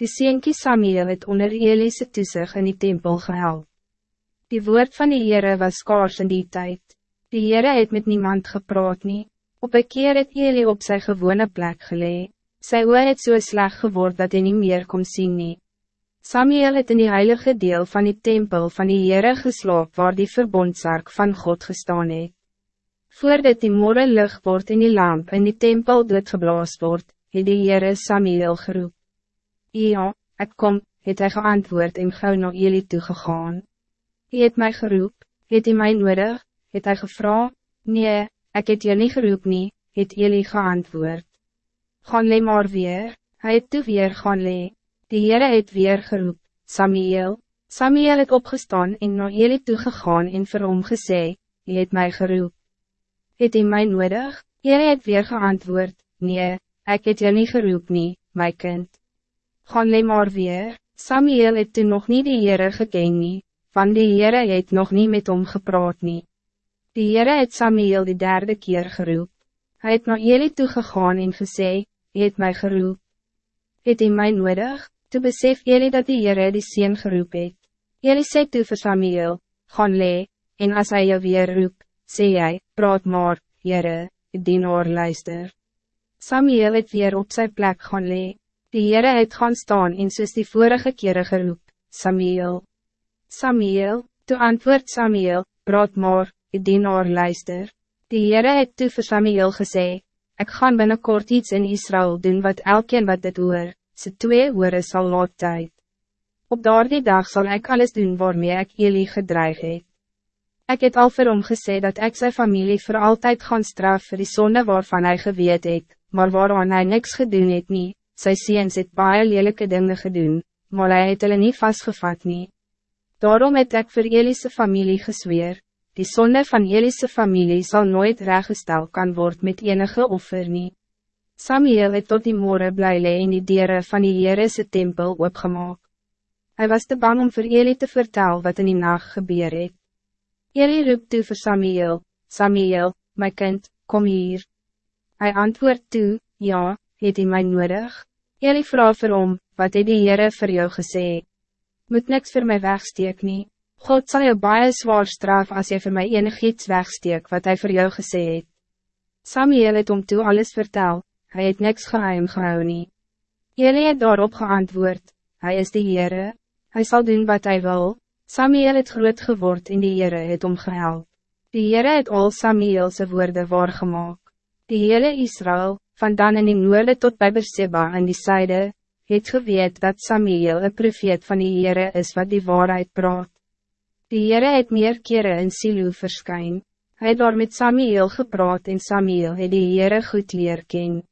Die seentjie Samuel het onder Elise toesig in die tempel gehelp. Die woord van die Heere was skaars in die tijd. Die Heere het met niemand gepraat nie. Op een keer het Eli op zijn gewone plek gelee. Sy oor het so sleg geword dat hij niet meer kon zien nie. Samuel het in die heilige deel van die tempel van die Heere geslaap waar die verbondsark van God gestaan het. Voordat die morgen lucht wordt in die lamp in die tempel doodgeblaas word, het die Heere Samuel geroep. Ja, ik kom, het hij geantwoord en gauw naar jullie toegegaan. Hij het mij geroep, het hij mij nodig, het hij gevra, nee, ik het je niet geroep nie, het jullie geantwoord. Gaan le maar weer, hij het toe weer gaan le, die Heere het weer geroep, Samuel, Samuel het opgestaan en naar jullie toegegaan en vir hom gesê, hy het mij geroep. Het hy mij nodig, Heere het weer geantwoord, nee, ik het je niet geroep nie, my kind gaan le maar weer, Samuel het toen nog niet die Heere geken nie, van die Heere het nog niet met hom gepraat nie. Die Heere het Samuel die derde keer geroep. Hij het naar jullie toegegaan en gesê, hy het my geroep. Het hy my nodig, toe besef jullie dat die Heere die Seen geroep het. Jullie sê toe vir Samuel, gaan le, en als hij jou weer roep, sê jy, praat maar, Heere, die dienaar luister. Samuel het weer op zijn plek gaan le. Die Heere het gaan staan en soos die vorige kere geroep, Samuel. Samuel, toe antwoord Samuel, praat maar, die dienaar luister. Die Heere het toe vir Samuel gesê, ik gaan binnenkort iets in Israël doen wat elkeen wat dit hoor, ze twee hoore sal laat tyd. Op daardie dag zal ik alles doen waarmee ik jullie gedreig het. Ik het al vir hom gesê dat ik zijn familie voor altijd gaan straf vir die sonde waarvan hij geweet het, maar waaraan hij niks gedoen het nie, sy seens het baie lelike dinge gedoen, maar hy het hulle nie vastgevat nie. Daarom het ek vir Elise familie gesweer, die zonde van Elise familie zal nooit reggestel kan worden met enige offer nie. Samuel het tot die morgen blij in die dieren van die Heerese tempel opgemaak. Hij was te bang om voor Eli te vertellen wat in die nacht gebeur het. Eli roep toe vir Samuel, Samuel, my kind, kom hier. Hij antwoord toe, ja, het hy my nodig? Jullie vraag vir hom, wat het die Heere vir jou gesê? Moet niks voor mij wegsteek nie. God zal jou baie zwaar straf als jy voor mij enig iets wegsteek wat hij voor jou gesê het. Samuel het om toe alles vertel, hij het niks geheim gehou nie. Jullie het daarop geantwoord, hij is de Heere, hij zal doen wat hij wil. Samuel het groot geword in die Heere het om gehelp. Die Heere het al Samuelse woorden waargemaak. Die hele Israël, van dan in die noorde tot bij Berseba in die zijde, het geweet dat Samuel een profeet van die Heere is wat die waarheid praat. Die Heere het meer keren in Silo verskyn, hy het daar met Samuel gepraat en Samuel het die Heere goed leer ken.